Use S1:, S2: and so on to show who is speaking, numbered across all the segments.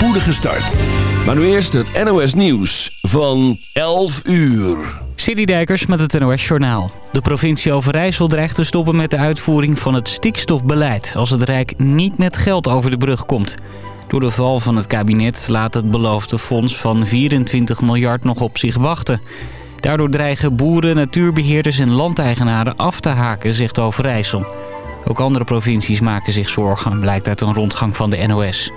S1: spoedige start. Maar nu eerst het NOS Nieuws van 11 uur.
S2: Dijkers met het NOS Journaal. De provincie Overijssel dreigt te stoppen met de uitvoering van het stikstofbeleid... als het Rijk niet met geld over de brug komt. Door de val van het kabinet laat het beloofde fonds van 24 miljard nog op zich wachten. Daardoor dreigen boeren, natuurbeheerders en landeigenaren af te haken, zegt Overijssel. Ook andere provincies maken zich zorgen, blijkt uit een rondgang van de NOS.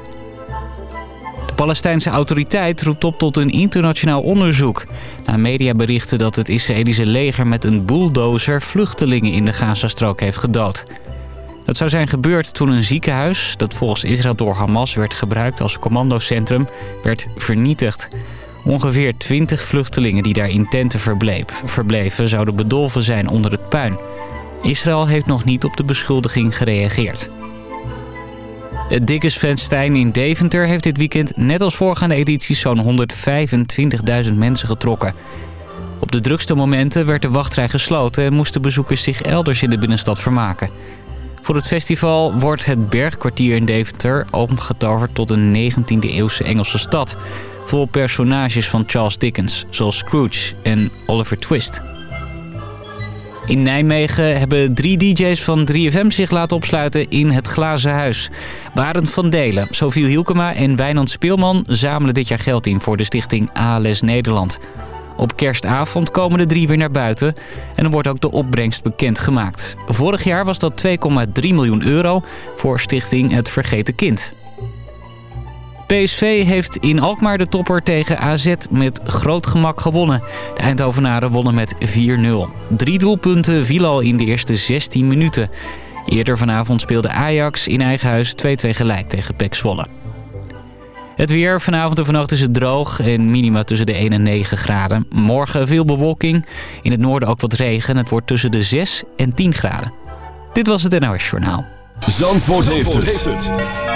S2: De Palestijnse autoriteit roept op tot een internationaal onderzoek. Na mediaberichten dat het Israëlische leger met een bulldozer vluchtelingen in de Gazastrook heeft gedood. Dat zou zijn gebeurd toen een ziekenhuis, dat volgens Israël door Hamas werd gebruikt als commandocentrum, werd vernietigd. Ongeveer 20 vluchtelingen die daar in tenten verbleven zouden bedolven zijn onder het puin. Israël heeft nog niet op de beschuldiging gereageerd. Het Dikkesvenstein in Deventer heeft dit weekend net als voorgaande edities zo'n 125.000 mensen getrokken. Op de drukste momenten werd de wachtrij gesloten en moesten bezoekers zich elders in de binnenstad vermaken. Voor het festival wordt het Bergkwartier in Deventer omgetoverd tot een 19e eeuwse Engelse stad. Vol personages van Charles Dickens, zoals Scrooge en Oliver Twist. In Nijmegen hebben drie DJ's van 3FM zich laten opsluiten in het Glazen Huis. Barend van Delen, Sophie Hielkema en Wijnand Speelman zamelen dit jaar geld in voor de stichting ALS Nederland. Op kerstavond komen de drie weer naar buiten en dan wordt ook de opbrengst bekendgemaakt. Vorig jaar was dat 2,3 miljoen euro voor stichting Het Vergeten Kind. PSV heeft in Alkmaar de topper tegen AZ met groot gemak gewonnen. De Eindhovenaren wonnen met 4-0. Drie doelpunten viel al in de eerste 16 minuten. Eerder vanavond speelde Ajax in eigen huis 2-2 gelijk tegen PEC Zwolle. Het weer. Vanavond en vannacht is het droog en minima tussen de 1 en 9 graden. Morgen veel bewolking. In het noorden ook wat regen. Het wordt tussen de 6 en 10 graden. Dit was het NOS Journaal.
S1: Zandvoort, heeft, het.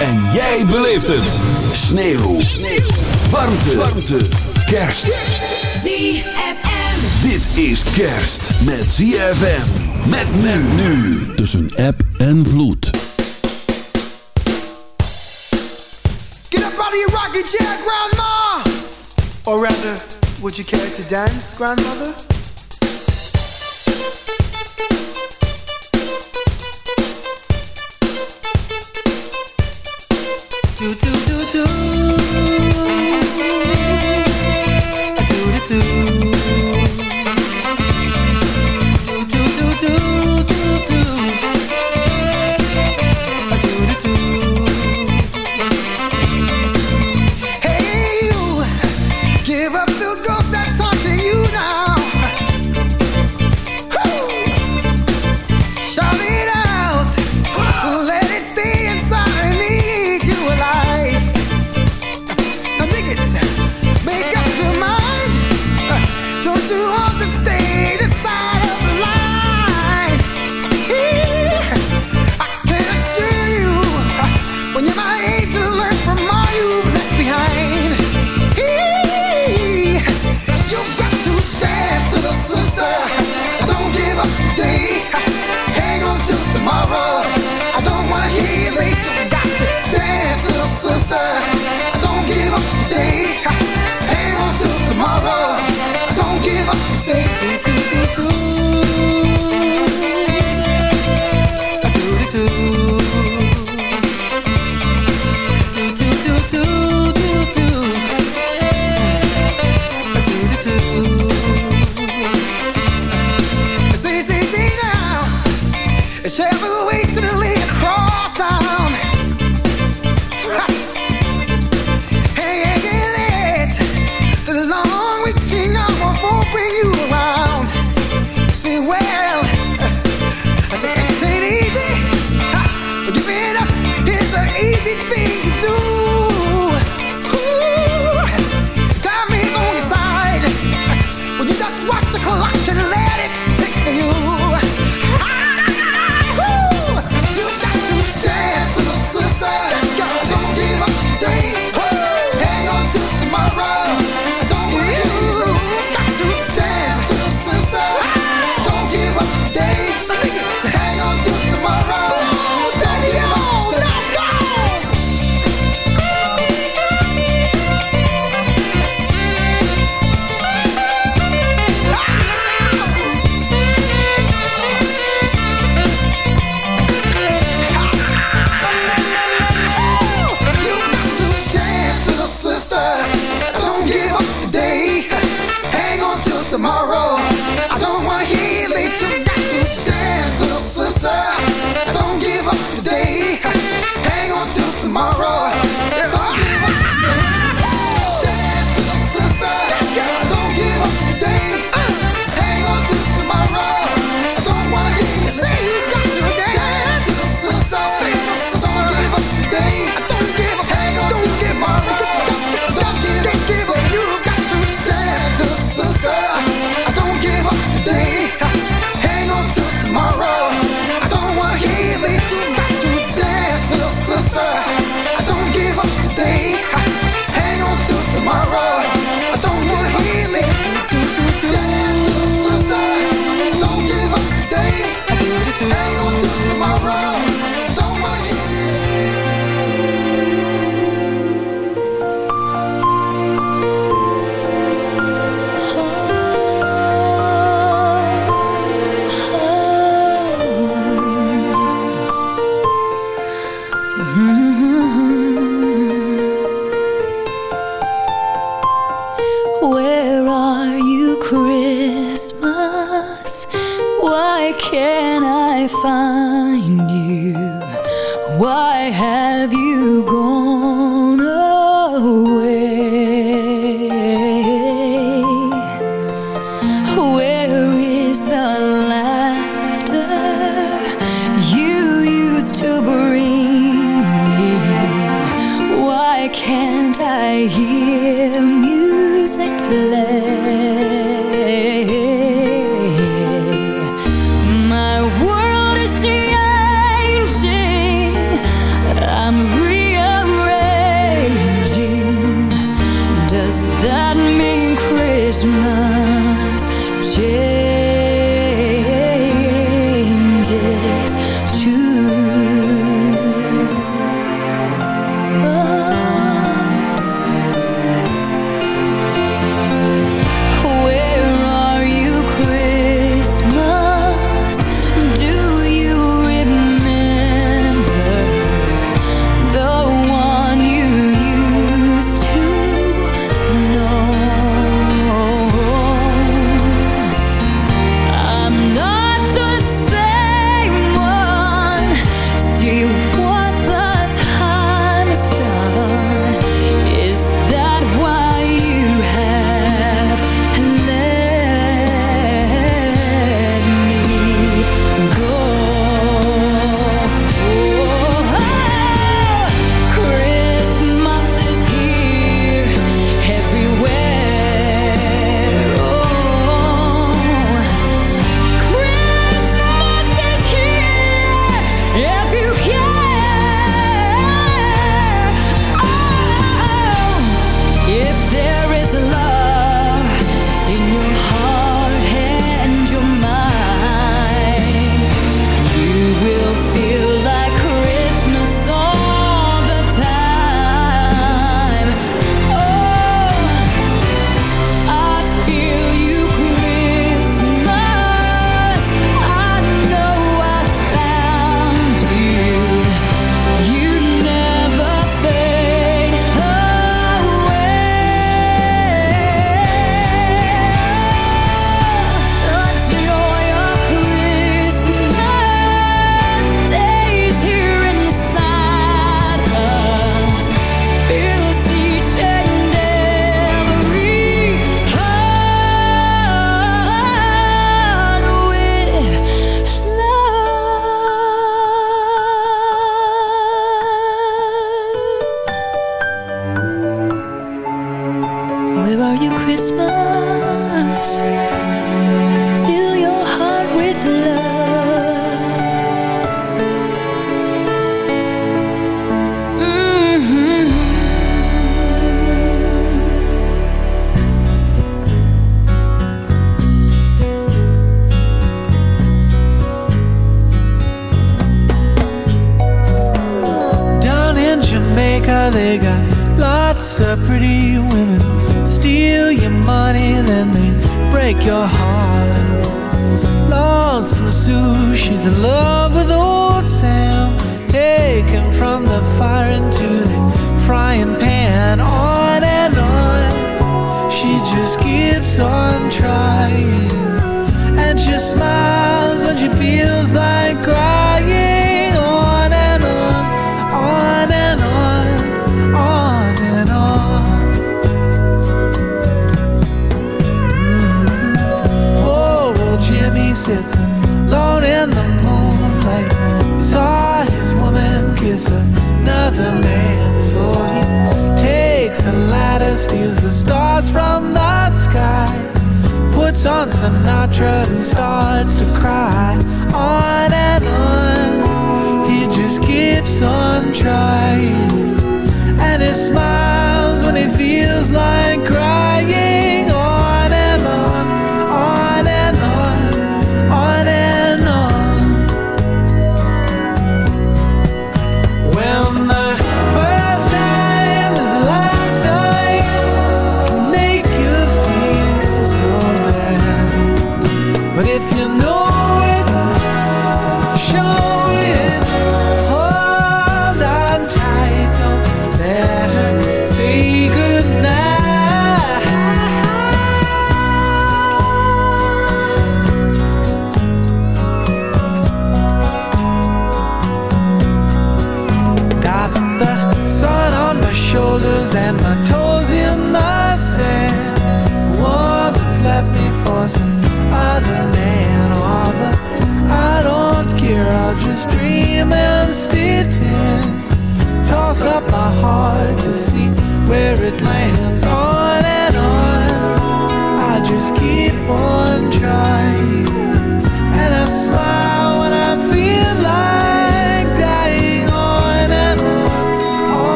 S1: En jij beleeft het. Sneeuw. Sneeuw. Warmte. Warmte. Kerst.
S3: ZFM.
S1: Dit is kerst met ZFM. Met men nu. Tussen app en vloed.
S4: Get up out of your rocking chair, grandma! Or rather, would you care to dance, grandmother? Do do do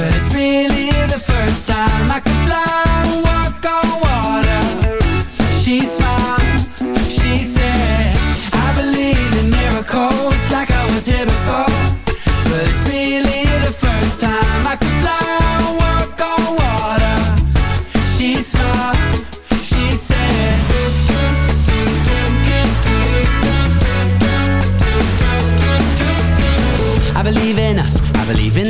S5: but it's really the first time I can fly, walk on water. She smiled, she said, I believe in miracles like I was here before But it's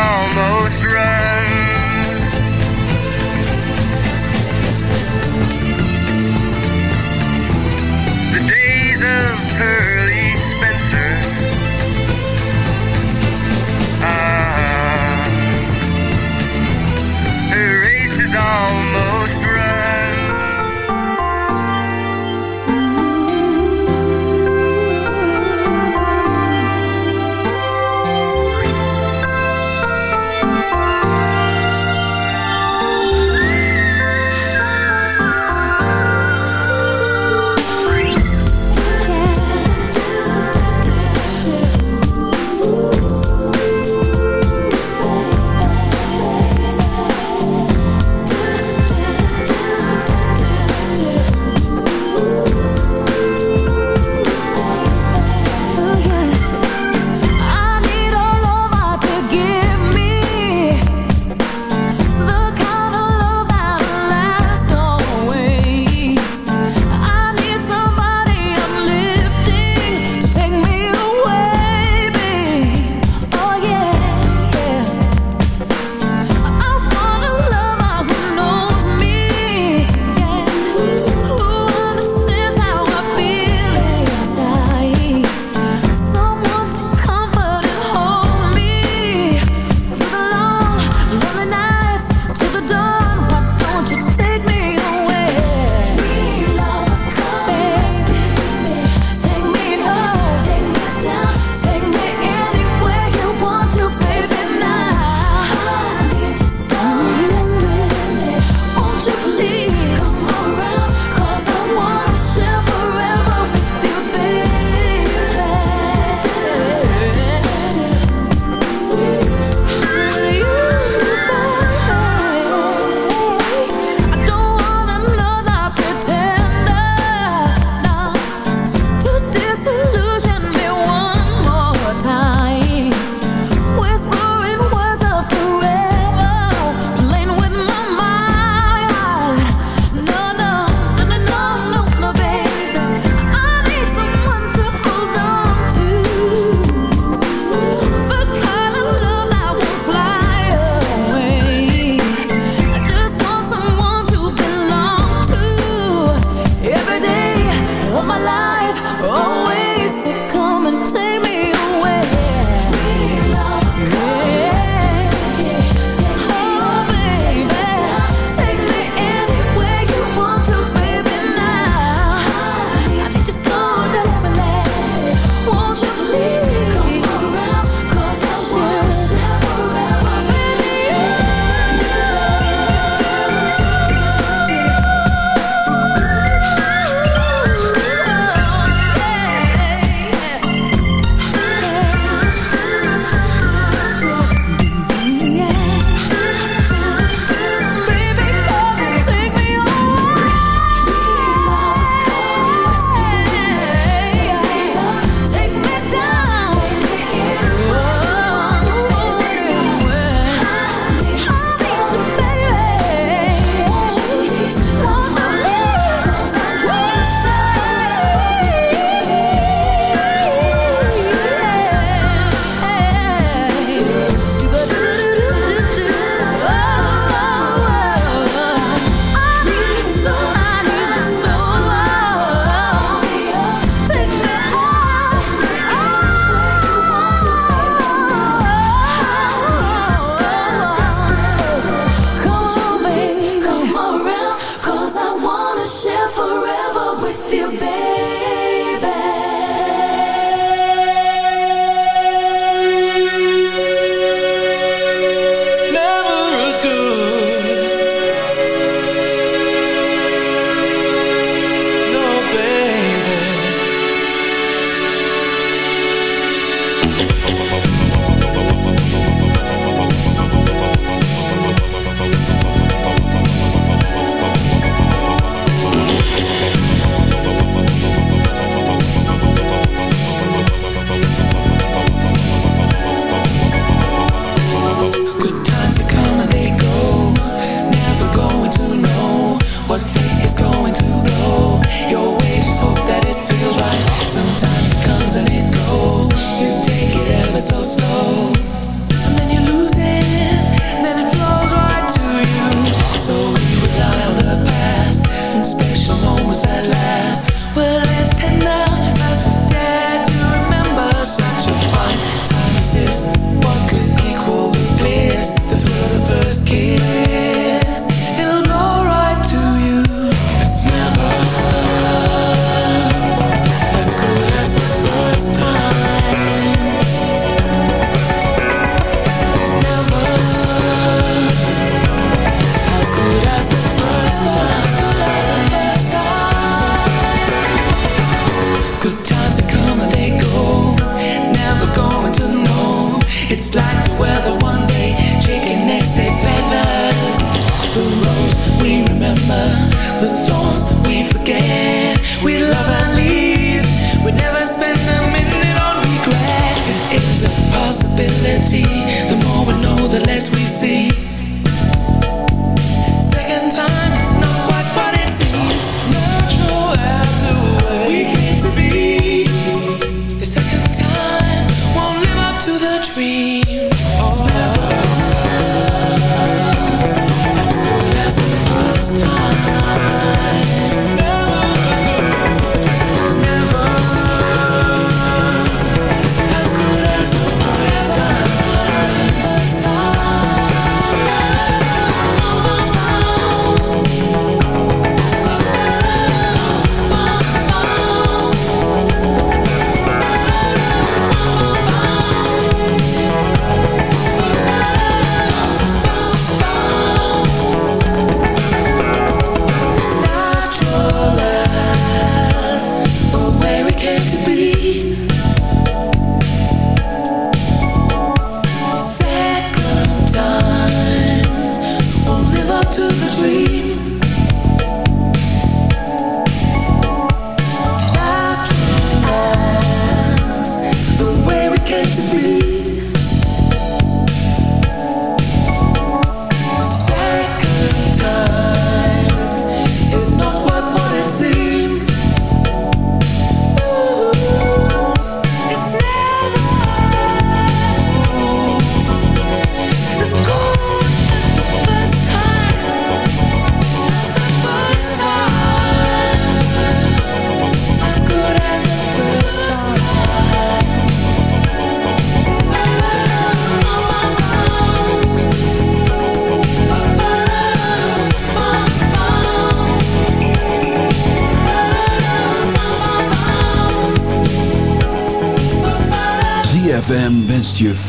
S6: Almost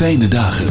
S7: fijne dagen.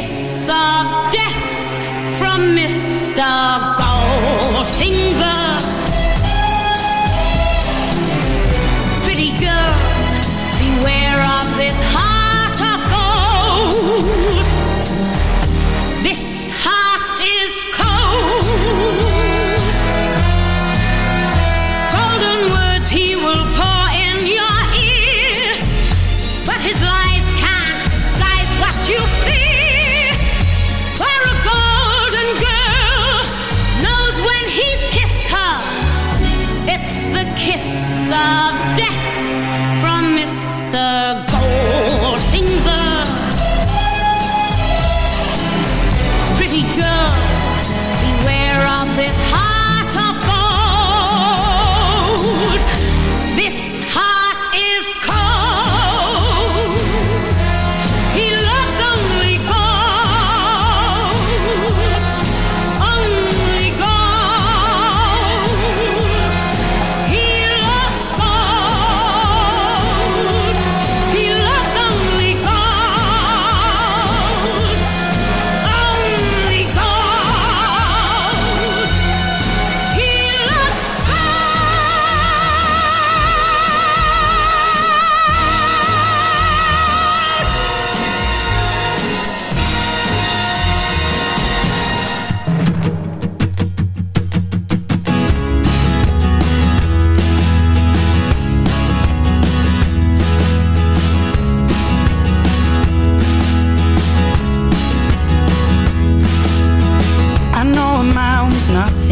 S8: Kiss of death from Mr.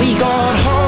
S9: We got holes